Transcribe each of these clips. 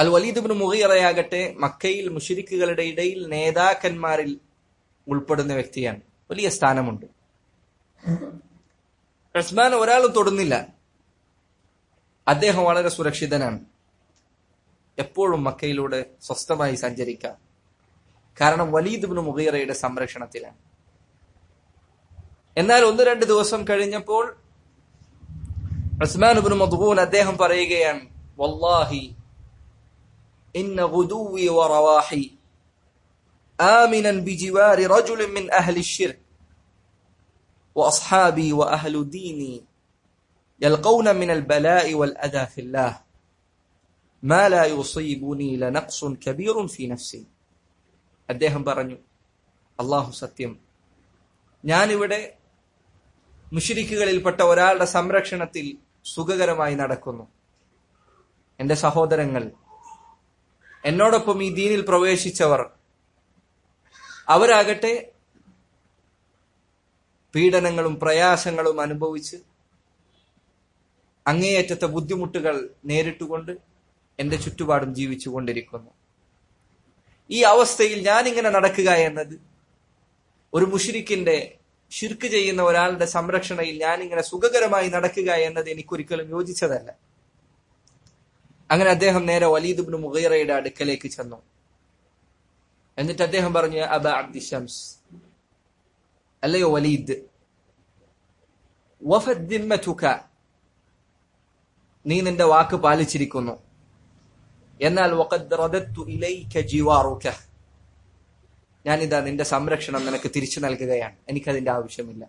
അൽ വലീദ് മുഖീറയാകട്ടെ മക്കയിൽ മുഷിരിക്കുകളുടെ ഇടയിൽ നേതാക്കന്മാരിൽ ഉൾപ്പെടുന്ന വ്യക്തിയാണ്. വലിയ സ്ഥാനമുണ്ട്. ഉസ്മാൻ ഒരാളും തൊടുന്നില്ല. അദ്ദേഹം വളരെ സുരക്ഷിതനാണ്. എപ്പോഴും മക്കയിലൂടെ സ്വസ്ഥമായി സഞ്ചരിക്കാം. കാരണം വലീദ് ബിൻ മുഗീറയുടെ സംരക്ഷണത്തിലാണ്. എന്നാൽ ഒന്ന് രണ്ട് ദിവസം കഴിഞ്ഞപ്പോൾ ഉസ്മാൻ ബിൻ മദ്ഹൂൻ അദ്ദേഹം പറയുകയാണ് വല്ലാഹി ഇന്ന ഗുദൂവി വറവാഹി آمنا بجوار رجل من أهل الشرك وأصحابي وأهل ديني يلقون من البلاء والأذى في الله ما لا يصيبني لنقص كبير في نفسي അദ്ദേഹം പറഞ്ഞു അള്ളാഹു സത്യം ഞാനിവിടെ മുഷിരിക്കുകളിൽപ്പെട്ട ഒരാളുടെ സംരക്ഷണത്തിൽ സുഖകരമായി നടക്കുന്നു എന്റെ സഹോദരങ്ങൾ എന്നോടൊപ്പം ഈ ദീനിൽ പ്രവേശിച്ചവർ. അവരാകട്ടെ പീഡനങ്ങളും പ്രയാസങ്ങളും അനുഭവിച്ച് അങ്ങേയറ്റത്തെ ബുദ്ധിമുട്ടുകൾ നേരിട്ടുകൊണ്ട് എന്റെ ചുറ്റുപാടും ജീവിച്ചുകൊണ്ടിരിക്കുന്നു. ഈ അവസ്ഥയിൽ ഞാൻ ഇങ്ങനെ നടക്കുക എന്നത് ഒരു മുഷിരിക്കിന്റെ ശിർക്ക് ചെയ്യുന്ന ഒരാളുടെ സംരക്ഷണയിൽ ഞാൻ ഇങ്ങനെ സുഖകരമായി നടക്കുക എന്നത് എനിക്കൊരിക്കലും യോജിച്ചതല്ല. അങ്ങനെ അദ്ദേഹം നേരെ വലീദ് ഇബ്നു മുഗീറയുടെ അടുക്കലേക്ക് ചെന്നു. എന്നിട്ട് അദ്ദേഹം പറഞ്ഞു അബ അബ്ദി ഷംസ്. അല്ലയോ വലീദ്. നീ നിന്റെ വാക്ക് പാലിച്ചിരിക്കുന്നു. എന്നാൽ ഞാനിതാ നിന്റെ സംരക്ഷണം നിനക്ക് തിരിച്ചു നൽകുകയാണ്. എനിക്കതിന്റെ ആവശ്യമില്ല.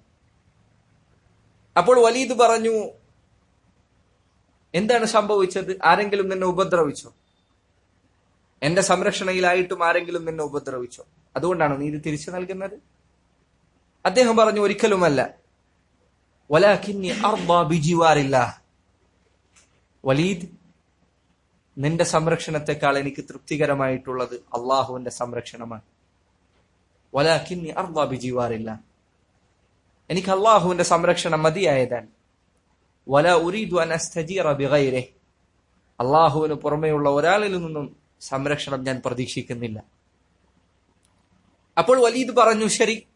അപ്പോൾ വലീദ് പറഞ്ഞു എന്താണ് സംഭവിച്ചത്? ആരെങ്കിലും നിന്നെ ഉപദ്രവിച്ചോ? എന്റെ സംരക്ഷണയിലായിട്ടും ആരെങ്കിലും നിന്നെ ഉപദ്രവിച്ചോ? അതുകൊണ്ടാണ് നീതി തിരിച്ചു നൽകുന്നത്? അദ്ദേഹം പറഞ്ഞു ഒരിക്കലുമല്ല. വലീദ് നിന്റെ സംരക്ഷണത്തെക്കാൾ എനിക്ക് തൃപ്തികരമായിട്ടുള്ളത് അള്ളാഹുവിന്റെ സംരക്ഷണമാണ്. വലാഖിന്നി അർബാബി ജീവാറില്ല എനിക്ക് അള്ളാഹുവിന്റെ സംരക്ഷണം മതിയായതാണ്. വല ഉരീദു അനസ്തജീറ ബിഗൈരെ അള്ളാഹുവിന് പുറമെയുള്ള ഒരാളിൽ നിന്നും സംരക്ഷണം ഞാൻ പ്രതീക്ഷിക്കുന്നില്ല. അപ്പോൾ വലീദ് പറഞ്ഞു ശരി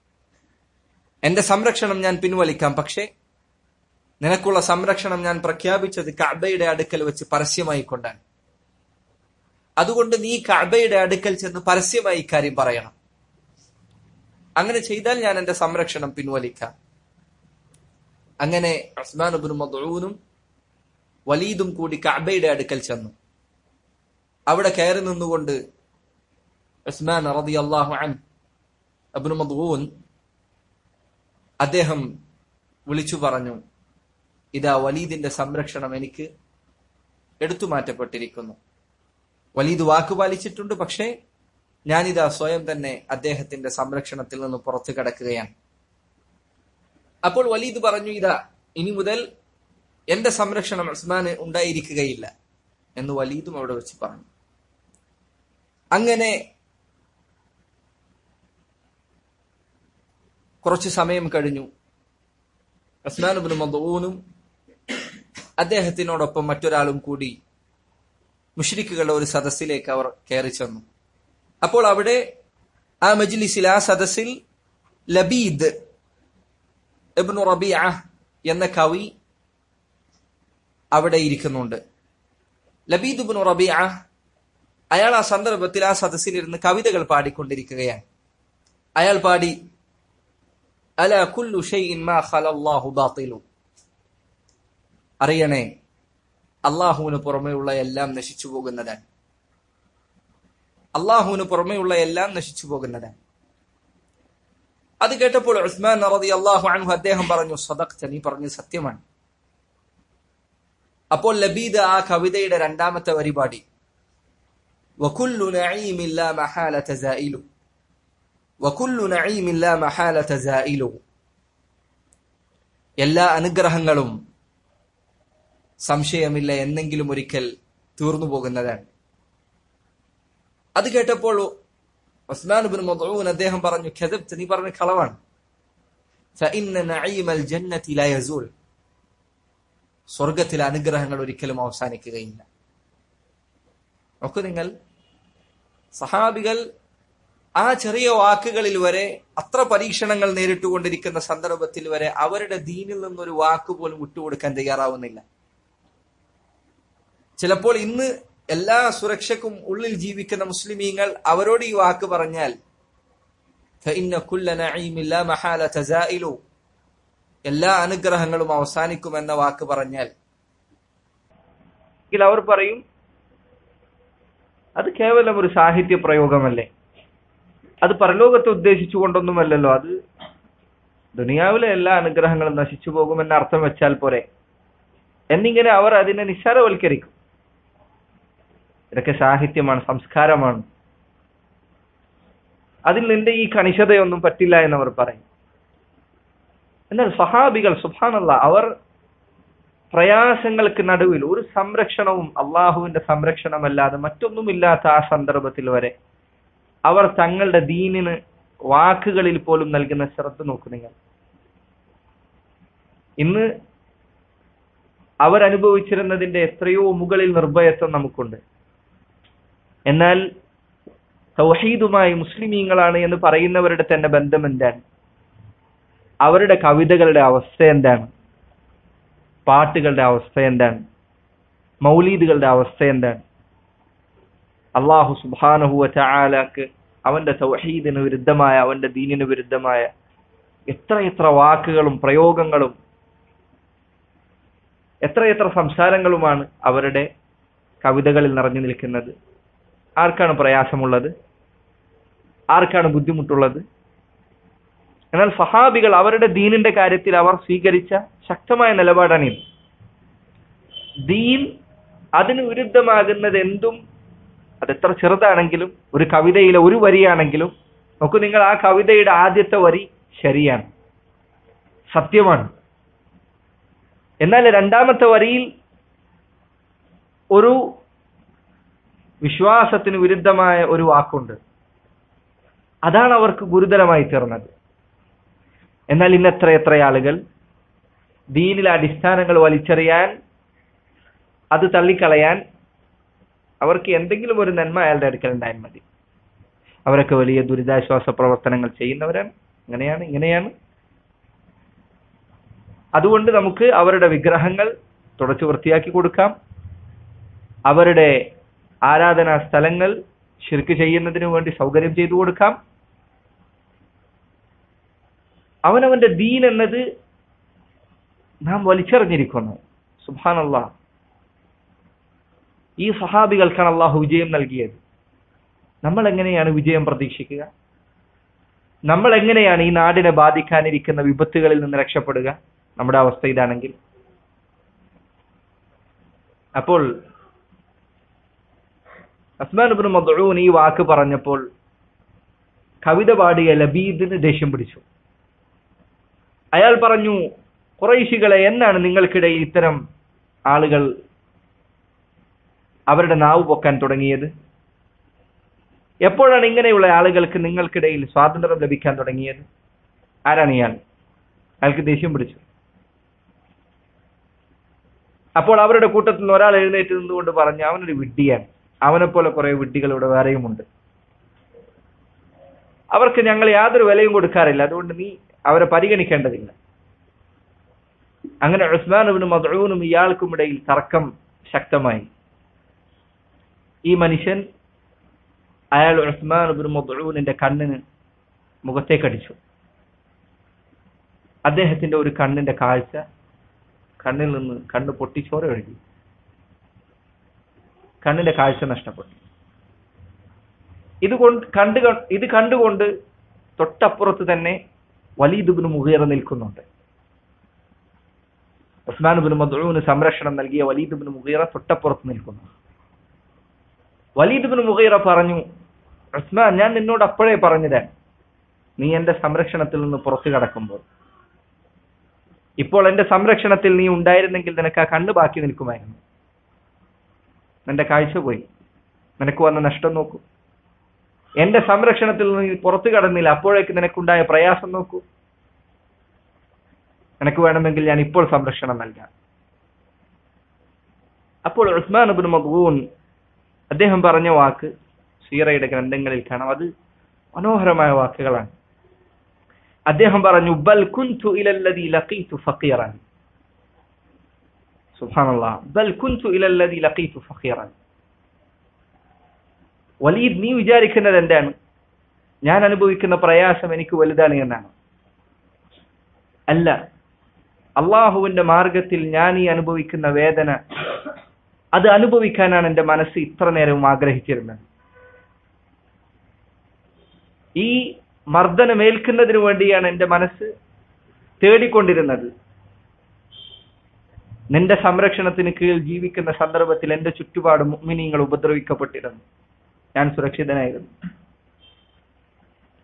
എന്റെ സംരക്ഷണം ഞാൻ പിൻവലിക്കാം പക്ഷേ നിനക്കുള്ള സംരക്ഷണം ഞാൻ പ്രഖ്യാപിച്ചത് കഅബയുടെ അടുക്കൽ വെച്ച് പരസ്യമായി കൊണ്ടാണ്. അതുകൊണ്ട് നീ കഅബയുടെ അടുക്കൽ ചെന്ന് പരസ്യമായി ഇക്കാര്യം പറയണം. അങ്ങനെ ചെയ്താൽ ഞാൻ എന്റെ സംരക്ഷണം പിൻവലിക്കാം. അങ്ങനെ ഉസ്മാൻ മദൂനും വലീദും കൂടി കഅബയുടെ അടുക്കൽ ചെന്നു. അവിടെ കയറി നിന്നുകൊണ്ട് ഉസ്മാൻ റളിയല്ലാഹു അൻഹു അബ്നു മദൂൻ അദ്ദേഹം വിളിച്ചു പറഞ്ഞു ഇതാ വലീദിന്റെ സംരക്ഷണം എനിക്ക് എടുത്തു മാറ്റപ്പെട്ടിരിക്കുന്നു. വലീദ് വാക്കുപാലിച്ചിട്ടുണ്ട് പക്ഷേ ഞാനിതാ സ്വയം തന്നെ അദ്ദേഹത്തിന്റെ സംരക്ഷണത്തിൽ നിന്ന് പുറത്തു കിടക്കുകയാണ്. അപ്പോൾ വലീദ് പറഞ്ഞു ഇതാ ഇനി മുതൽ എന്റെ സംരക്ഷണം ഉസ്മാന് ഉണ്ടായിരിക്കുകയില്ല എന്ന് വലീദും അവിടെ വെച്ച് പറഞ്ഞു. അങ്ങനെ കുറച്ചു സമയം കഴിഞ്ഞു. ഉസ്മാൻ ബിൻ മദൂനും അദ്ദേഹത്തിനോടൊപ്പം മറ്റൊരാളും കൂടി മുഷ്രിക്കുകളുടെ ഒരു സദസ്സിലേക്ക് അവർ കയറി അപ്പോൾ അവിടെ ആ മജ്ലിസിൽ ആ സദസ്സിൽ ലബീദ് ഇബ്നു റബിയ എന്ന കവി അവിടെ ഇരിക്കുന്നുണ്ട്. ലബീദ് ഇബ്നു റബിയ അയാൾ ആ സന്ദർഭത്തിൽ ആ സദസ്സിലിരുന്ന് കവിതകൾ പാടിക്കൊണ്ടിരിക്കുകയാണ്. അയാൾ പാടി അല കുല്ലു മാ ഖലല്ലാഹു അറിയണേ അള്ളാഹുവിന് പുറമെയുള്ള എല്ലാം നശിച്ചു പോകുന്നതാണ്. അള്ളാഹുവിന് പുറമെയുള്ള എല്ലാം നശിച്ചു പോകുന്നതാണ്. അത് കേട്ടപ്പോൾ ഉസ്മാൻ നറതി അള്ളാഹു അൻഹു അദ്ദേഹം പറഞ്ഞു സദക്ത നീ പറഞ്ഞു സത്യമാണ്. അപ്പോൾ ലബീദ് ആ കവിതയുടെ രണ്ടാമത്തെ വരി പാടി. വകുല്ലു നഈമിൻ ലാ മഹാലത സായിലു വകുല്ലു നഈമിൻ ലാ മഹാലത സായിലു എല്ലാ അനുഗ്രഹങ്ങളും സംശയമില്ല എന്നെങ്കിലും ഒരിക്കൽ തീർന്നു പോകുന്നതാണ്. അത് കേട്ടപ്പോൾ ഉസ്മാൻ ബിൻ മദ്ഊൻ അദ്ദേഹം പറഞ്ഞു കദബ്ത് നീ പറഞ്ഞ കളവാണ്. ഫഇന്ന നഈമൽ ജന്നതി ലാ യസൂൽ. സ്വർഗത്തിലെ അനുഗ്രഹങ്ങൾ ഒരിക്കലും അവസാനിക്കുകയില്ല. നോക്കൂ നിങ്ങൾ സഹാബികൾ ആ ചെറിയ വാക്കുകളിൽ വരെ അത്ര പരീക്ഷണങ്ങൾ നേരിട്ടുകൊണ്ടിരിക്കുന്ന സന്ദർഭത്തിൽ വരെ അവരുടെ ദീനിൽ നിന്നൊരു വാക്ക് പോലും വിട്ടുകൊടുക്കാൻ തയ്യാറാവുന്നില്ല. ചിലപ്പോൾ ഇന്ന് എല്ലാ സുരക്ഷക്കും ഉള്ളിൽ ജീവിക്കുന്ന മുസ്ലിമീങ്ങൾ അവരോട് ഈ വാക്ക് പറഞ്ഞാൽ എല്ലാ അനുഗ്രഹങ്ങളും അവസാനിക്കുമെന്ന വാക്ക് പറഞ്ഞാൽ. അവർ പറയും അത് കേവലം ഒരു സാഹിത്യ പ്രയോഗമല്ലേ? അത് പരലോകത്തെ ഉദ്ദേശിച്ചു ഉദ്ദേശിച്ചുകൊണ്ടൊന്നുമല്ലല്ലോ അത് ദുനിയാവിലെ എല്ലാ അനുഗ്രഹങ്ങളും നശിച്ചു പോകുമെന്ന അർത്ഥം വെച്ചാൽ പോരെ? എന്നിങ്ങനെ അവർ അതിനെ നിസ്സാരവൽക്കരിക്കും. ഇതൊക്കെ സാഹിത്യമാണ് സംസ്കാരമാണ്. അതിൽ നിന്റെ ഈ കണിശതയൊന്നും പറ്റില്ല എന്നവർ പറയും. എന്നാൽ സഹാബികൾ സുഭാനല്ല അവർ പ്രയാസങ്ങൾക്ക് നടുവിൽ ഒരു സംരക്ഷണവും അള്ളാഹുവിന്റെ സംരക്ഷണമല്ലാതെ മറ്റൊന്നുമില്ലാത്ത ആ സന്ദർഭത്തിൽ വരെ അവർ തങ്ങളുടെ ദീനിന് വാക്കുകളിൽ പോലും നൽകുന്ന ശ്രദ്ധ നോക്കു നിങ്ങൾ. ഇന്ന് അവരനുഭവിച്ചിരുന്നതിന്റെ എത്രയോ മുകളിൽ നിർഭയത്വം നമുക്കുണ്ട്. എന്നാൽ തൗഹീദുമായി മുസ്ലിമീങ്ങളാണ് എന്ന് പറയുന്നവരുടെ തന്നെ ബന്ധം എന്താണ്? അവരുടെ കവിതകളുടെ അവസ്ഥ എന്താണ്? പാട്ടുകളുടെ അവസ്ഥ എന്താണ്? മൗലീദുകളുടെ അവസ്ഥ എന്താണ്? അള്ളാഹു സുബാനഹുവ ചാലാക്ക് അവന്റെ സൗഹീദിന് വിരുദ്ധമായ അവന്റെ ദീനിന് വിരുദ്ധമായ എത്ര എത്ര വാക്കുകളും പ്രയോഗങ്ങളും എത്രയെത്ര സംസാരങ്ങളുമാണ് അവരുടെ കവിതകളിൽ നിറഞ്ഞു നിൽക്കുന്നത്. ആർക്കാണ് പ്രയാസമുള്ളത്? ആർക്കാണ് ബുദ്ധിമുട്ടുള്ളത്? എന്നാൽ സഹാബികൾ അവരുടെ ദീനിന്റെ കാര്യത്തിൽ അവർ സ്വീകരിച്ച ശക്തമായ നിലപാടാണ് ഇത്. ദീൻ അതിന് വിരുദ്ധമാകുന്നത് എന്തും അതെത്ര ചെറുതാണെങ്കിലും ഒരു കവിതയിലെ ഒരു വരിയാണെങ്കിലും നോക്കൂ നിങ്ങൾ ആ കവിതയുടെ ആദ്യത്തെ വരി ശരിയാണ് സത്യമാണ്. എന്നാൽ രണ്ടാമത്തെ വരിയിൽ ഒരു വിശ്വാസത്തിന് വിരുദ്ധമായ ഒരു വാക്കുണ്ട്. അതാണ് അവർക്ക് ഗുരുതരമായി തീർന്നത്. എന്നാൽ ഇന്ന് എത്ര എത്ര ആളുകൾ ദീനിലെ അടിസ്ഥാനങ്ങൾ വലിച്ചെറിയാൻ അത് തള്ളിക്കളയാൻ അവർക്ക് എന്തെങ്കിലും ഒരു നന്മ അയാളുടെ അടുക്കൽ ഉണ്ടായാൽ മതി. അവരൊക്കെ വലിയ ദുരിതാശ്വാസ പ്രവർത്തനങ്ങൾ ചെയ്യുന്നവരാണ്. അങ്ങനെയാണ് ഇങ്ങനെയാണ്. അതുകൊണ്ട് നമുക്ക് അവരുടെ വിഗ്രഹങ്ങൾ തുടച്ചു വൃത്തിയാക്കി കൊടുക്കാം. അവരുടെ ആരാധനാ സ്ഥലങ്ങൾ ശിർക്ക് ചെയ്യുന്നതിനു വേണ്ടി സൗകര്യം ചെയ്തു കൊടുക്കാം. അവനവന്റെ ദീൻ എന്നത് നാം വലിച്ചെറിഞ്ഞിരിക്കുന്നു. സുഹാനല്ല ഈ സഹാബികൾക്കാണ് അള്ളാഹു വിജയം നൽകിയത്. നമ്മൾ എങ്ങനെയാണ് വിജയം പ്രതീക്ഷിക്കുക? നമ്മൾ എങ്ങനെയാണ് ഈ നാടിനെ ബാധിക്കാനിരിക്കുന്ന വിപത്തുകളിൽ നിന്ന് രക്ഷപ്പെടുക? നമ്മുടെ അവസ്ഥ ഇതാണെങ്കിൽ. അപ്പോൾ അസ്മാൻ ഇബ്നു മദ്ഊൻ ഈ വാക്ക് പറഞ്ഞപ്പോൾ കവിത പാടിയ ലബീദിന് ദേഷ്യം പിടിച്ചു. അയാൾ പറഞ്ഞു കുറൈശികളെ എന്നാണ് നിങ്ങൾക്കിടയിൽ ഇത്തരം ആളുകൾ അവരുടെ നാവ് പൊക്കാൻ തുടങ്ങിയത്? എപ്പോഴാണ് ഇങ്ങനെയുള്ള ആളുകൾക്ക് നിങ്ങൾക്കിടയിൽ സ്വാതന്ത്ര്യം ലഭിക്കാൻ തുടങ്ങിയത്? ആരാണ് ഇയാൾ? അയാൾക്ക് ദേഷ്യം പിടിച്ചു. അപ്പോൾ അവരുടെ കൂട്ടത്തിൽ നിന്ന് ഒരാൾ എഴുന്നേറ്റ് നിന്നുകൊണ്ട് പറഞ്ഞു അവനൊരു വിഡ്ഢിയാണ്. അവനെ പോലെ കുറെ വിഡ്ഢികൾ ഇവിടെ വേറെയുമുണ്ട് അവർക്ക് ഞങ്ങൾ യാതൊരു വിലയും കൊടുക്കാറില്ല. അതുകൊണ്ട് നീ അവരെ പരിഗണിക്കേണ്ടതില്ല. അങ്ങനെ ഉസ്മാൻ ഇബ്നു മദ്ഊനും ഇയാൾക്കും ഇടയിൽ തർക്കം ശക്തമായി. ഈ മനുഷ്യൻ അയാൾ ഉസ്മാൻ ഇബ്നു മദ്ഊനിന്റെ കണ്ണിന് മുഖത്തേക്കടിച്ചു. അദ്ദേഹത്തിന്റെ ഒരു കണ്ണിന്റെ കാഴ്ച കണ്ണിൽ നിന്ന് കണ്ണ് പൊട്ടിച്ചോര ഒഴുകി കണ്ണിന്റെ കാഴ്ച നഷ്ടപ്പെട്ടു. ഇത് കൊണ്ട് ഇത് കണ്ടുകൊണ്ട് തൊട്ടപ്പുറത്ത് തന്നെ വലീദുബിന് മുഖേറ നിൽക്കുന്നുണ്ട്. ഉസ്മാൻ ബിൻ മദ്ഊന് സംരക്ഷണം നൽകിയ വലീദ് ബിൻ മുഗീറ തൊട്ടപ്പുറത്ത് നിൽക്കുന്നു. വലീദ് ബിൻ മുഗീറ പറഞ്ഞു ഉസ്മാൻ ഞാൻ നിന്നോട് അപ്പോഴേ പറഞ്ഞുതരാൻ നീ എന്റെ സംരക്ഷണത്തിൽ നിന്ന് പുറത്തു കടക്കുമ്പോൾ. ഇപ്പോൾ എന്റെ സംരക്ഷണത്തിൽ നീ ഉണ്ടായിരുന്നെങ്കിൽ നിനക്ക് ആ കണ്ണ് ബാക്കി നിൽക്കുമായിരുന്നു. നിന്റെ കാഴ്ച പോയി. നിനക്ക് വന്ന നഷ്ടം നോക്കൂ. എന്റെ സംരക്ഷണത്തിൽ നിന്ന് പുറത്തു കടന്നില്ല. അപ്പോഴേക്ക് നിനക്കുണ്ടായ പ്രയാസം നോക്കൂ. നിനക്ക് വേണമെങ്കിൽ ഞാൻ ഇപ്പോൾ സംരക്ഷണം നൽകാം. അപ്പോൾ ഉസ്മാൻ അബിൻ മഖൂൻ അദ്ദേഹം പറഞ്ഞ വാക്ക് സീറയുടെ ഗ്രന്ഥങ്ങളിൽ കാണാം. അത് മനോഹരമായ വാക്കുകളാണ്. അദ്ദേഹം പറഞ്ഞു ബൽ കുൻതു ഇലല്ലദി ലഖീതു ഫഖീറൻ. സുബ്ഹാനല്ലാഹ് كنت إلى الذي لقيت ഫഖീറൻ. وليد നീ വിചാരിക്കുന്നത് എന്താണ്? ഞാൻ അനുഭവിക്കുന്ന പ്രയാസം എനിക്ക് വലുതാണ് എന്നാണ്. അല്ല അള്ളാഹുവിന്റെ മാർഗത്തിൽ ഞാൻ ഈ അനുഭവിക്കുന്ന വേദന അത് അനുഭവിക്കാനാണ് എന്റെ മനസ്സ് ഇത്ര നേരവും ആഗ്രഹിച്ചിരുന്നത്. ഈ മർദ്ദനമേൽക്കുന്നതിന് വേണ്ടിയാണ് എന്റെ മനസ്സ് തേടിക്കൊണ്ടിരുന്നത്. നിന്റെ സംരക്ഷണത്തിന് കീഴിൽ ജീവിക്കുന്ന സന്ദർഭത്തിൽ എന്റെ ചുറ്റുപാട് മുഅ്മിനീങ്ങൾ ഉപദ്രവിക്കപ്പെട്ടിരുന്നു ഞാൻ സുരക്ഷിതനായിരുന്നു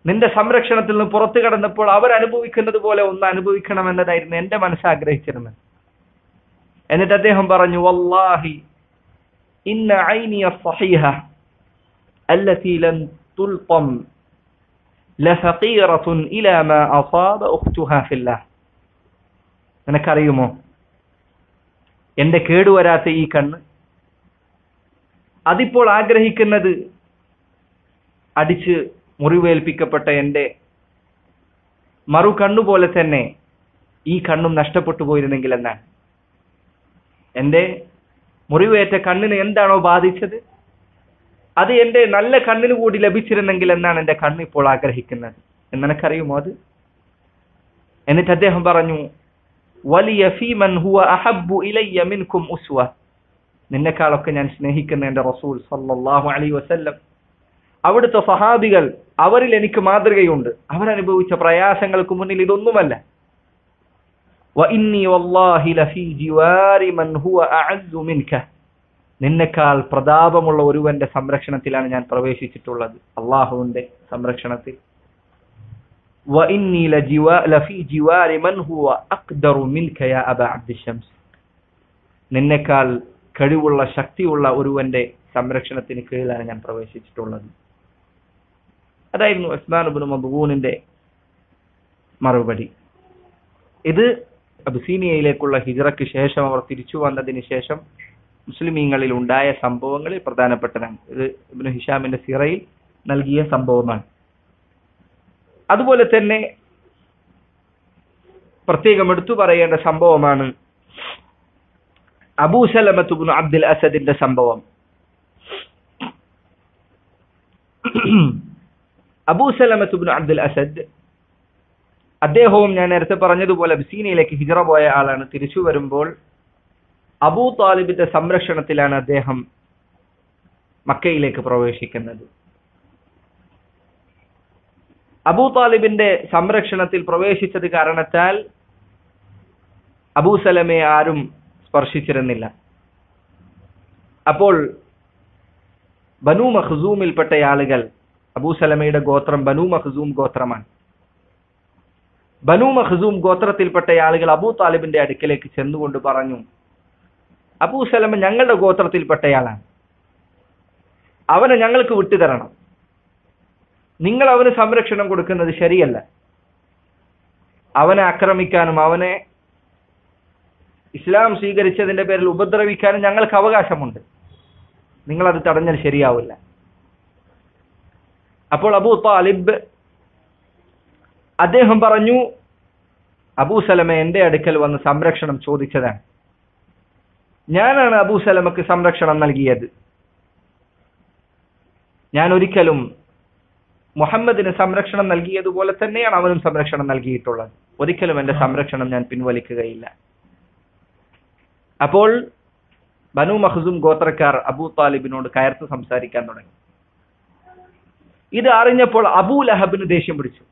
നിന്റെ സംരക്ഷണത്തിൽ നിന്ന് പുറത്തു കടന്നപ്പോൾ അവർ അനുഭവിക്കുന്നത് പോലെ ഒന്ന് അനുഭവിക്കണം എന്നതായിരുന്നു എന്റെ മനസ്സ് ആഗ്രഹിച്ചിരുന്നത് എന്നിട്ട് അദ്ദേഹം പറഞ്ഞു വല്ലാഹി ഇന്ന ഐനിയ സഹീഹ التي لم تلطم لفقيرة إلى ما أصاب أختها في الله നിനക്കറിയുമോ എന്റെ കേടുവരാത്ത ഈ കണ്ണ്. അതിപ്പോൾ ആഗ്രഹിക്കുന്നത് അടിച്ച് മുറിവേൽപ്പിക്കപ്പെട്ട എന്റെ മറു കണ്ണുപോലെ തന്നെ ഈ കണ്ണും നഷ്ടപ്പെട്ടു പോയിരുന്നെങ്കിൽ എന്നാണ് എന്റെ മുറിവേറ്റ കണ്ണിന് എന്താണോ ബാധിച്ചത്? അത് എന്റെ നല്ല കണ്ണിന് കൂടി ലഭിച്ചിരുന്നെങ്കിൽ എന്നാണ് എന്റെ കണ്ണ് ഇപ്പോൾ ആഗ്രഹിക്കുന്നത്. എന്നെനിക്കറിയുമോ അത്? എന്നിട്ട് അദ്ദേഹം പറഞ്ഞു വലിയ ഫീമൻ ഹുവ അഹബ്ബു ഇലയ്യ മിൻകും ഉസ്വ. നിന്നെക്കാളൊക്കെ ഞാൻ സ്നേഹിക്കുന്ന എന്റെ റസൂൽ സല്ലല്ലാഹു അലൈഹി വസല്ലം. അവിടുത്തെ സഹാബികൾ അവരിൽ എനിക്ക് മാതൃകയുണ്ട്. അവരനുഭവിച്ച പ്രയാസങ്ങൾക്ക് മുന്നിൽ ഇതൊന്നുമല്ല. നിന്നെക്കാൾ പ്രതാപമുള്ള ഒരുവന്റെ സംരക്ഷണത്തിലാണ് ഞാൻ പ്രവേശിച്ചിട്ടുള്ളത്. അള്ളാഹുവിന്റെ സംരക്ഷണത്തിൽ. وإني لجوا- لفي جوار من هو أقدر منك يا أبا عبد الشمس നിന്നെക്കാൾ കഴിവുള്ള ശക്തിയുള്ള ഒരുവന്റെ സംരക്ഷണത്തിന് കീഴിലാണ് ഞാൻ പ്രവേശിച്ചിട്ടുള്ളത് അതായിരുന്നു ഉസ്മാൻ ഇബ്നു മദ്ഊനിന്റെ മറുപടി ഇത് അബിസീനിയയിലേക്കുള്ള ഹിജറയ്ക്ക് ശേഷം അവർ തിരിച്ചു വന്നതിന് ശേഷം മുസ്ലിമീങ്ങളിൽ ഉണ്ടായ സംഭവങ്ങളിൽ പ്രധാനപ്പെട്ടതാണ് ഇത് ഇബ്നു ഹിഷാമിന്റെ സിറയിൽ നൽകിയ സംഭവമാണ് അതുപോലെ തന്നെ പ്രത്യേകം എടുത്തു പറയേണ്ട സംഭവമാണ് അബൂ സലമത്തുബിന് അബ്ദുൽ അസദിന്റെ സംഭവം. അബൂ സലമത്തുബിന് അബ്ദുൽ അസദ് അദ്ദേഹവും ഞാൻ നേരത്തെ പറഞ്ഞതുപോലെ ബിസീനയിലേക്ക് ഹിജറ പോയ ആളാണ്. തിരിച്ചു വരുമ്പോൾ അബൂ താലിബിന്റെ സംരക്ഷണത്തിലാണ് അദ്ദേഹം മക്കയിലേക്ക് പ്രവേശിക്കുന്നത്. അബൂ താലിബിന്റെ സംരക്ഷണത്തിൽ പ്രവേശിച്ചത് കാരണത്താൽ അബൂ സലമയെ ആരും സ്പർശിച്ചിരുന്നില്ല. അപ്പോൾ ബനു മഹ്സൂമിൽപ്പെട്ട ആളുകൾ അബൂ സലമയുടെ ഗോത്രം ബനു മഹ്സൂം ഗോത്രമാണ്. ബനു മഹ്സൂം ഗോത്രത്തിൽപ്പെട്ട ആളുകൾ അബൂ താലിബിന്റെ അടുക്കിലേക്ക് ചെന്നുകൊണ്ട് പറഞ്ഞു അബൂ സലമ ഞങ്ങളുടെ ഗോത്രത്തിൽപ്പെട്ടയാളാണ്. അവനെ ഞങ്ങൾക്ക് വിട്ടുതരണം. നിങ്ങൾ അവന് സംരക്ഷണം കൊടുക്കുന്നത് ശരിയല്ല. അവനെ ആക്രമിക്കാനും അവനെ ഇസ്ലാം സ്വീകരിച്ചതിന്റെ പേരിൽ ഉപദ്രവിക്കാനും ഞങ്ങൾക്ക് അവകാശമുണ്ട്. നിങ്ങൾ അത് തടഞ്ഞാൽ ശരിയാവില്ല. അപ്പോൾ അബൂ താലിബ് അദ്ദേഹം പറഞ്ഞു അബൂ സലമ എന്റെ അടുക്കൽ വന്ന് സംരക്ഷണം ചോദിച്ചതാണ്. ഞാനാണ് അബൂ സലമക്ക് സംരക്ഷണം നൽകിയത്. ഞാൻ ഒരിക്കലും മുഹമ്മദിന് സംരക്ഷണം നൽകിയതുപോലെ തന്നെയാണ് അവനും സംരക്ഷണം നൽകിയിട്ടുള്ളത്. ഒരിക്കലും എന്റെ സംരക്ഷണം ഞാൻ പിൻവലിക്കുകയില്ല. അപ്പോൾ ബനു മഹ്സൂം ഗോത്രക്കാർ അബൂ താലിബിനോട് കയർത്ത് സംസാരിക്കാൻ തുടങ്ങി. ഇത് അറിഞ്ഞപ്പോൾ അബൂ ലഹബിന് ദേഷ്യം പിടിച്ചു.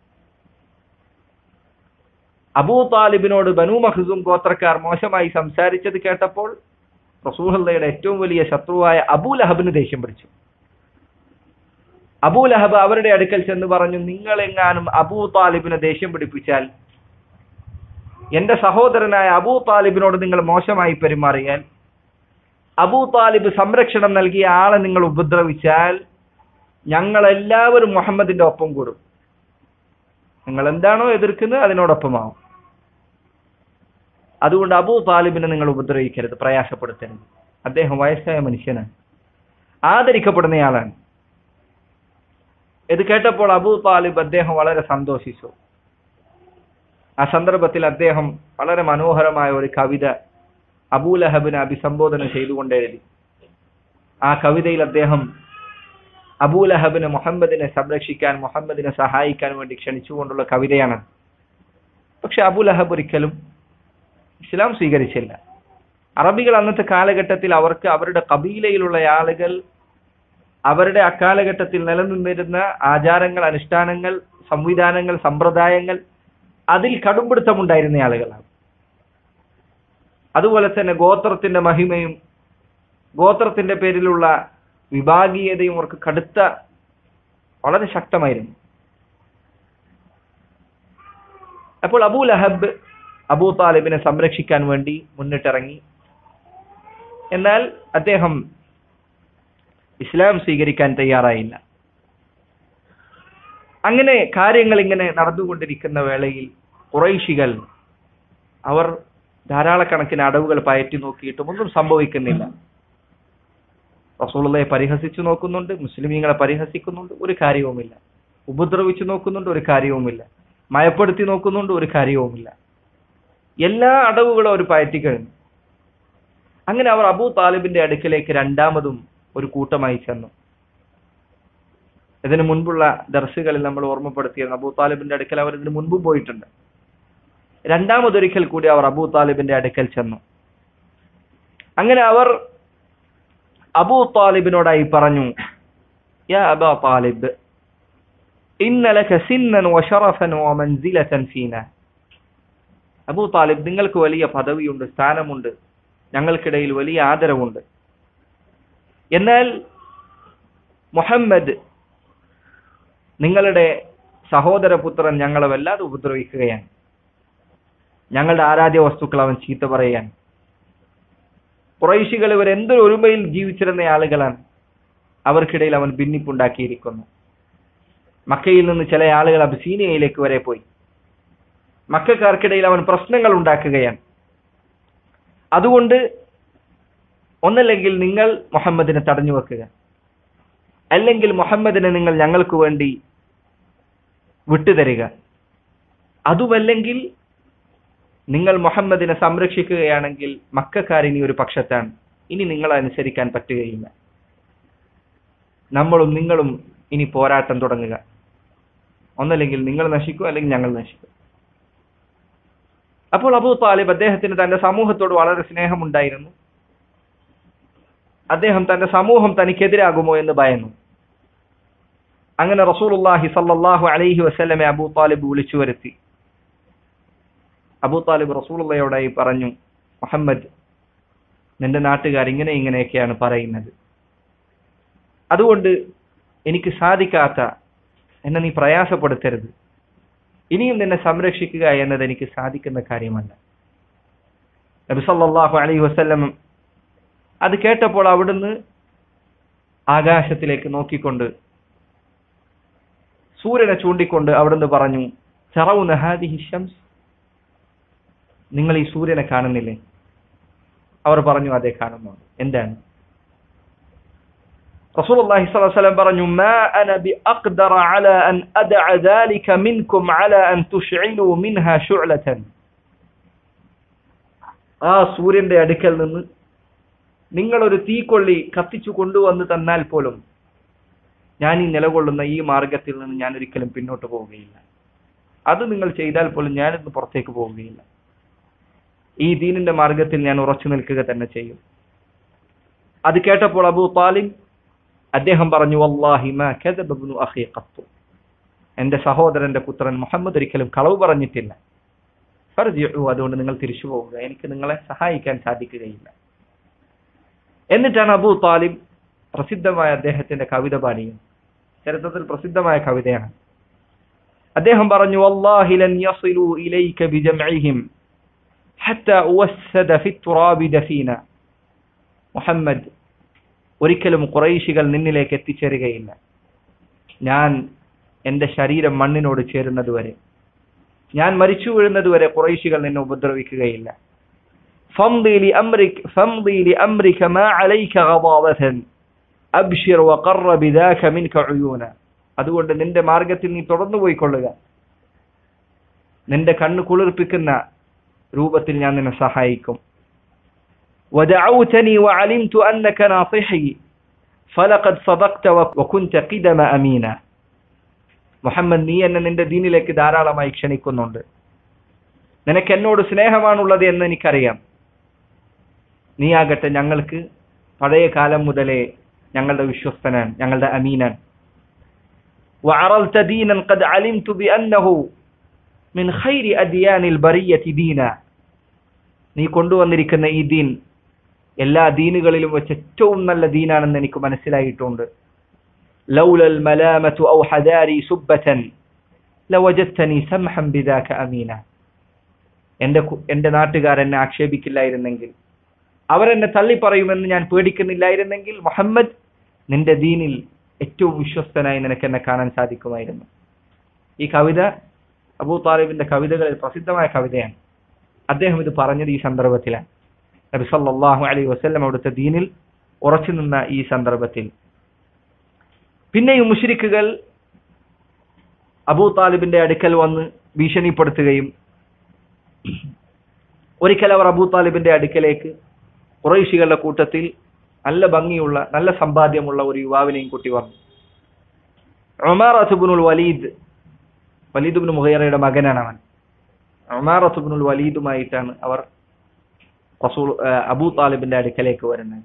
അബൂ താലിബിനോട് ബനു മഹ്സൂം ഗോത്രക്കാർ മോശമായി സംസാരിച്ചത് കേട്ടപ്പോൾ റസൂഹല്ലയുടെ ഏറ്റവും വലിയ ശത്രുവായ അബൂ ലഹബിന് ദേഷ്യം പിടിച്ചു. അബൂ ലഹബ് അവരുടെ അടുക്കൽ ചെന്ന് പറഞ്ഞു നിങ്ങൾ എങ്ങാനും അബൂ താലിബിനെ ദേഷ്യം പിടിപ്പിച്ചാൽ എന്റെ സഹോദരനായ അബൂ താലിബിനോട് നിങ്ങൾ മോശമായി പെരുമാറിയാൽ അബൂ താലിബ് സംരക്ഷണം നൽകിയ ആളെ നിങ്ങൾ ഉപദ്രവിച്ചാൽ ഞങ്ങൾ എല്ലാവരും മുഹമ്മദിന്റെ ഒപ്പം കൂടും. നിങ്ങൾ എന്താണോ എതിർക്കുന്നത് അതിനോടൊപ്പമാവും. അതുകൊണ്ട് അബൂ താലിബിനെ നിങ്ങൾ ഉപദ്രവിക്കരുത് പ്രയാസപ്പെടുത്തരുത്. അദ്ദേഹം വയസ്സായ മനുഷ്യനാണ്. ആദരിക്കപ്പെടുന്നയാളാണ് ഇത് കേട്ടപ്പോൾ അബൂ താലിബ് അദ്ദേഹം വളരെ സന്തോഷിച്ചു. ആ സന്ദർഭത്തിൽ അദ്ദേഹം വളരെ മനോഹരമായ ഒരു കവിത അബൂലഹബിനെ അഭിസംബോധന ചെയ്തുകൊണ്ട് എഴുതി ആ കവിതയിൽ അദ്ദേഹം അബൂലഹബിന് മുഹമ്മദിനെ സംരക്ഷിക്കാൻ മുഹമ്മദിനെ സഹായിക്കാൻ വേണ്ടി ക്ഷണിച്ചുകൊണ്ടുള്ള കവിതയാണ്. പക്ഷെ അബൂലഹബ് ഒരിക്കലും ഇസ്ലാം സ്വീകരിച്ചില്ല. അറബികൾ അന്നത്തെ കാലഘട്ടത്തിൽ അവർക്ക് അവരുടെ കബീലയിലുള്ള ആളുകൾ അവരുടെ അക്കാലഘട്ടത്തിൽ നിലനിന്നിരുന്ന ആചാരങ്ങൾ അനുഷ്ഠാനങ്ങൾ സംവിധാനങ്ങൾ സമ്പ്രദായങ്ങൾ അതിൽ കടുംപിടുത്തമുണ്ടായിരുന്ന ആളുകളാണ്. അതുപോലെ തന്നെ ഗോത്രത്തിന്റെ മഹിമയും ഗോത്രത്തിന്റെ പേരിലുള്ള വിഭാഗീയതയും അവർക്ക് കടുത്ത വളരെ ശക്തമായിരുന്നു. അപ്പോൾ അബൂ ലഹബ് അബൂ താലിബിനെ സംരക്ഷിക്കാൻ വേണ്ടി മുന്നിട്ടിറങ്ങി. എന്നാൽ അദ്ദേഹം ഇസ്ലാം സ്വീകരിക്കാൻ തയ്യാറായില്ല. അങ്ങനെ കാര്യങ്ങൾ ഇങ്ങനെ നടന്നുകൊണ്ടിരിക്കുന്ന വേളയിൽ കുറൈശികൾ അവർ ധാരാളക്കണക്കിന് അടവുകൾ പയറ്റി നോക്കിയിട്ടും ഒന്നും സംഭവിക്കുന്നില്ല. റസൂളയെ പരിഹസിച്ചു നോക്കുന്നുണ്ട് മുസ്ലിമീങ്ങളെ പരിഹസിക്കുന്നുണ്ട് ഒരു കാര്യവുമില്ല. ഉപദ്രവിച്ചു നോക്കുന്നുണ്ട് ഒരു കാര്യവുമില്ല. മയപ്പെടുത്തി നോക്കുന്നുണ്ട് ഒരു കാര്യവുമില്ല. എല്ലാ അടവുകളും അവർ പയറ്റി കഴിഞ്ഞു. അങ്ങനെ അവർ അബൂ താലിബിന്റെ അടുക്കിലേക്ക് രണ്ടാമതും ഒരു കൂട്ടമായി ചെന്നു. ഇതിനു മുൻപുള്ള ദർശകളിൽ നമ്മൾ ഓർമ്മപ്പെടുത്തിയിരുന്നു അബൂ താലിബിന്റെ അടുക്കൽ അവർ ഇതിനു മുൻപും പോയിട്ടുണ്ട്. രണ്ടാമതൊരിക്കൽ കൂടി അവർ അബൂ താലിബിന്റെ അടുക്കൽ ചെന്നു. അങ്ങനെ അവർ അബൂ താലിബിനോടായി പറഞ്ഞു യാ അബാ താലിബ് നിങ്ങൾക്ക് വലിയ പദവിയുണ്ട് സ്ഥാനമുണ്ട്. ഞങ്ങൾക്കിടയിൽ വലിയ ആദരവുണ്ട്. എന്നാൽ മുഹമ്മദ് നിങ്ങളുടെ സഹോദരപുത്രൻ ഞങ്ങളെ വല്ലാതെ ഉപദ്രവിക്കുകയാണ്. ഞങ്ങളുടെ ആരാധ്യ വസ്തുക്കൾ അവൻ ചീത്ത പറയാൻ കുറൈശികൾ ഇവർ എന്തൊരു ഒരുമയിൽ ജീവിച്ചിരുന്ന ആളുകളാണ്. അവർക്കിടയിൽ അവൻ ഭിന്നിപ്പുണ്ടാക്കിയിരിക്കുന്നു. മക്കയിൽ നിന്ന് ചില ആളുകൾ അബിസീനിയയിലേക്ക് വരെ പോയി. മക്കാർക്കിടയിൽ അവൻ പ്രശ്നങ്ങൾ ഉണ്ടാക്കുകയാണ്. അതുകൊണ്ട് ഒന്നല്ലെങ്കിൽ നിങ്ങൾ മുഹമ്മദിനെ തടഞ്ഞു വെക്കുക. അല്ലെങ്കിൽ മുഹമ്മദിനെ നിങ്ങൾ ഞങ്ങൾക്ക് വേണ്ടി വിട്ടുതരിക. അതുമല്ലെങ്കിൽ നിങ്ങൾ മുഹമ്മദിനെ സംരക്ഷിക്കുകയാണെങ്കിൽ മക്കാരിനി ഒരു പക്ഷത്താണ്. ഇനി നിങ്ങളെ അനുസരിക്കാൻ പറ്റുകയില്ല. നമ്മളും നിങ്ങളും ഇനി പോരാട്ടം തുടങ്ങുക. ഒന്നല്ലെങ്കിൽ നിങ്ങൾ നശിക്കും അല്ലെങ്കിൽ ഞങ്ങൾ നശിക്കും. അപ്പോൾ അബൂ താലിബ് അദ്ദേഹത്തിന് തന്റെ സമൂഹത്തോട് വളരെ സ്നേഹമുണ്ടായിരുന്നു. അദ്ദേഹം തന്റെ സമൂഹം തനിക്കെതിരാകുമോ എന്ന് ഭയന്നു. അങ്ങനെ റസൂലുള്ളാഹി സല്ലാഹു അലൈഹി വസ്ലമെ അബൂ താലിബ് വിളിച്ചു വരുത്തി. അബൂ താലിബ് റസൂലുള്ളയോടായി പറഞ്ഞു മുഹമ്മദ് നിന്റെ നാട്ടുകാർ ഇങ്ങനെ ഇങ്ങനെയൊക്കെയാണ് പറയുന്നത്. അതുകൊണ്ട് എനിക്ക് സാധിക്കാത്ത എന്നെ നീ പ്രയാസപ്പെടുത്തരുത്. ഇനിയും നിന്നെ സംരക്ഷിക്കുക എന്നത് എനിക്ക് സാധിക്കുന്ന കാര്യമല്ല. നബി സല്ലല്ലാഹു അലൈഹി വസല്ലം അത് കേട്ടപ്പോൾ അവിടുന്ന് ആകാശത്തിലേക്ക് നോക്കിക്കൊണ്ട് സൂര്യനെ ചൂണ്ടിക്കൊണ്ട് അവിടുന്ന് പറഞ്ഞു ചറവുന ഹാദിഹി ഷംസ് നിങ്ങൾ ഈ സൂര്യനെ കാണുന്നില്ലേ അവർ പറഞ്ഞു അതെ കാണുന്നുണ്ട് എന്താണ് رسول الله صلى الله عليه وسلم പറഞ്ഞു ما أنا بأقدر على أن أدع ذلك منكم على أن تشعلوا منها شعلة ആ സൂര്യന്റെ അടുക്കൽ നിന്ന് നിങ്ങൾ ഒരു തീക്കൊള്ളി കത്തിച്ചു കൊണ്ടുവന്ന് തന്നാൽ പോലും ഞാൻ ഈ നിലകൊള്ളുന്ന ഈ മാർഗത്തിൽ നിന്ന് ഞാൻ ഒരിക്കലും പിന്നോട്ട് പോവുകയില്ല. അത് നിങ്ങൾ ചെയ്താൽ പോലും ഞാനിന്ന് പുറത്തേക്ക് പോവുകയില്ല. ഈ ദീനിന്റെ മാർഗത്തിൽ ഞാൻ ഉറച്ചു നിൽക്കുക തന്നെ ചെയ്യും. അത് കേട്ടപ്പോൾ അബൂ താലിബ് അദ്ദേഹം പറഞ്ഞു വല്ലാഹി മാ കദബ ഇബ്നു അഖി ഖത്തു. എന്റെ സഹോദരന്റെ പുത്രൻ മുഹമ്മദ് ഒരിക്കലും കളവ് പറഞ്ഞിട്ടില്ല. അതുകൊണ്ട് നിങ്ങൾ തിരിച്ചു പോവുക. എനിക്ക് നിങ്ങളെ സഹായിക്കാൻ സാധിക്കുകയില്ല. എന്നിട്ടാണ് അബൂ താലിബ് പ്രസിദ്ധമായ അദ്ദേഹത്തിന്റെ കവിത പാടിയത്. ചരിത്രത്തിൽ പ്രസിദ്ധമായ കവിതയാണ്. അദ്ദേഹം പറഞ്ഞു വല്ലാഹി ലൻ യസിലു ഇലൈക ഫി മുഹമ്മദ് ഒരിക്കലും കുറൈശികൾ നിന്നിലേക്ക് എത്തിച്ചേരുകയില്ല. ഞാൻ എന്റെ ശരീരം മണ്ണിനോട് ചേരുന്നതുവരെ ഞാൻ മരിച്ചു വീഴുന്നതുവരെ കുറൈശികൾ നിന്നെ ഉപദ്രവിക്കുകയില്ല. فامضي لأمرك فامضي لأمرك ما عليك غضاضة അബ്ഷിർ വഖറ ബിദാക മിൻക ഉയൂന അതുകൊണ്ട് നിന്റെ മാർഗത്തിൽ നീ തുടർന്നു പോയിക്കൊള്ളുക നിന്റെ കണ്ണ് കുളിർപ്പിക്കുന്ന രൂപത്തിൽ ഞാൻ നിന്നെ സഹായിക്കും ودعوتني وعلمت أنك ناصحي فلقد صدقت وكنت قدم أمينا മുഹമ്മദ് നീ എന്നെ നിന്റെ ദീനിലേക്ക് ധാരാളമായി ക്ഷണിക്കുന്നുണ്ട് നിനക്ക് എന്നോട് സ്നേഹമാണുള്ളത് എന്ന് എനിക്കറിയാം നീ ആകട്ടെ ഞങ്ങൾക്ക് പഴയ കാലം മുതലേ ഞങ്ങളുടെ വിശ്വസ്തനാൻ ഞങ്ങളുടെ അമീനാൻ وعرضت دينا قد علمت بأنه من خير أديان البرية دينا നീ കൊണ്ടുവന്നിരിക്കുന്ന ഈ ദീൻ എല്ലാ ദീനുകളിലും വെച്ച് ഏറ്റവും നല്ല ദീനാണെന്ന് എനിക്ക് മനസ്സിലായിട്ടുണ്ട് ലൗലൽ മലാമതു ഔ ഹദാരി സുബ്ബതൻ ലവജദ്തനി സംഹം ബിദാക അമീന എന്റെ കു- എന്റെ നാട്ടുകാർ എന്നെ ആക്ഷേപിക്കില്ലായിരുന്നെങ്കിൽ അവരെന്നെ തള്ളി പറയുമെന്ന് ഞാൻ പേടിക്കുന്നില്ലായിരുന്നെങ്കിൽ മുഹമ്മദ് നിന്റെ ദീനിൽ ഏറ്റവും വിശ്വസ്തനായി നിനക്ക് എന്നെ കാണാൻ സാധിക്കുമായിരുന്നു. ഈ കവിത അബൂ താലിബിന്റെ കവിതകളിൽ പ്രസിദ്ധമായ കവിതയാണ്. അദ്ദേഹം ഇത് പറഞ്ഞത് ഈ സന്ദർഭത്തിലാണ്. നബി സല്ലല്ലാഹു അലൈഹി വസല്ലം അവിടുത്തെ ദീനിൽ ഉറച്ചു നിന്ന ഈ സന്ദർഭത്തിൽ. പിന്നെയും മുശ്രിക്കുകൾ അബൂ താലിബിന്റെ അടുക്കൽ വന്ന് ഭീഷണിപ്പെടുത്തുകയും ഒരിക്കൽ അവർ അബൂ താലിബിന്റെ അടുക്കലേക്ക് കുറേശികളുടെ കൂട്ടത്തിൽ നല്ല ഭംഗിയുള്ള നല്ല സമ്പാദ്യമുള്ള ഒരു യുവാവിനെയും കൂട്ടി വന്നു. ഉമാറത്തുബുനുൽ വലീദ് വലീദ് ബിൻ മുഹൈറയുടെ മകനാണ് അവൻ. ഉമാറത്തുബിനുൽ വലീദുമായിട്ടാണ് അവർ റസൂൾ അബു താലിബിന്റെ അടുക്കലേക്ക് വരുന്നത്.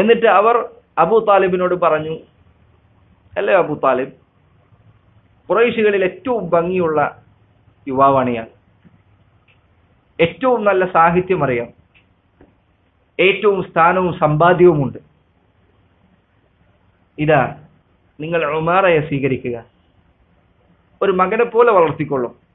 എന്നിട്ട് അവർ അബൂ താലിബിനോട് പറഞ്ഞു അല്ലേ അബൂ താലിബ് കുറേശികളിൽ ഏറ്റവും ഭംഗിയുള്ള യുവാവാണ് ഇയാൾ. ഏറ്റവും നല്ല സാഹിത്യം അറിയാം. ഏറ്റവും സ്ഥാനവും സമ്പാദ്യവുമുണ്ട്. ഇതാ നിങ്ങൾ ഉമാറയെ സ്വീകരിക്കുക. ഒരു മകനെ പോലെ വളർത്തിക്കൊള്ളും.